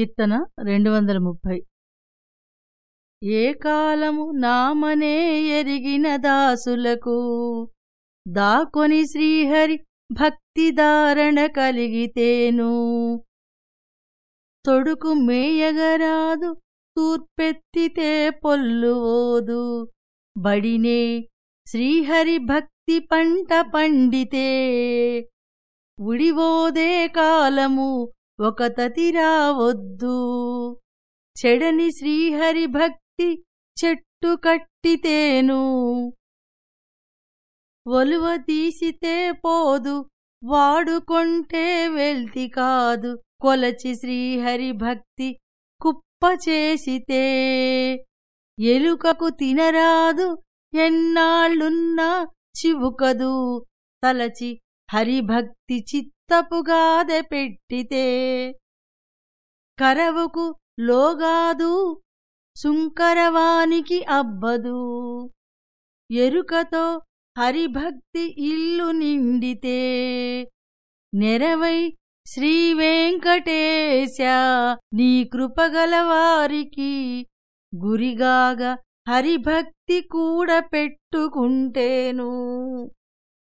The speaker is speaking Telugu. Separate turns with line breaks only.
కీర్తన రెండు వందల ముప్పై. ఏ కాలము నామనే ఎరిగిన దాసులకు దాకొని శ్రీహరి భక్తి ధారణ కలిగితేను. తొడుకు మేయగరాదు తూర్పెత్తితే పొల్లువోదు బడినే శ్రీహరి భక్తి పంట పండితే. ఉడివోదే కాలము ఒక తతిరావొద్దు చెడని శ్రీహరి భక్తి చెట్టు కట్టితేను. ఒలువ తీసితే పోదు వాడుకొంటే వెల్తి కాదు. కొలచి శ్రీహరి భక్తి కుప్ప చేసితే. ఎలుకకు తినరాదు ఎన్నాళ్ళున్నా చివుకదు. తలచి హరిభక్తి తప్పుగాదె పెట్టితే కరవుకు లోగాదు సుంకరవానికి అబ్బదు. ఎరుకతో హరిభక్తి ఇల్లు నిండితే నెరవై శ్రీవేంకటేశ నీ కృపగలవారికి గురిగాగా హరిభక్తి కూడా పెట్టుకుంటేను.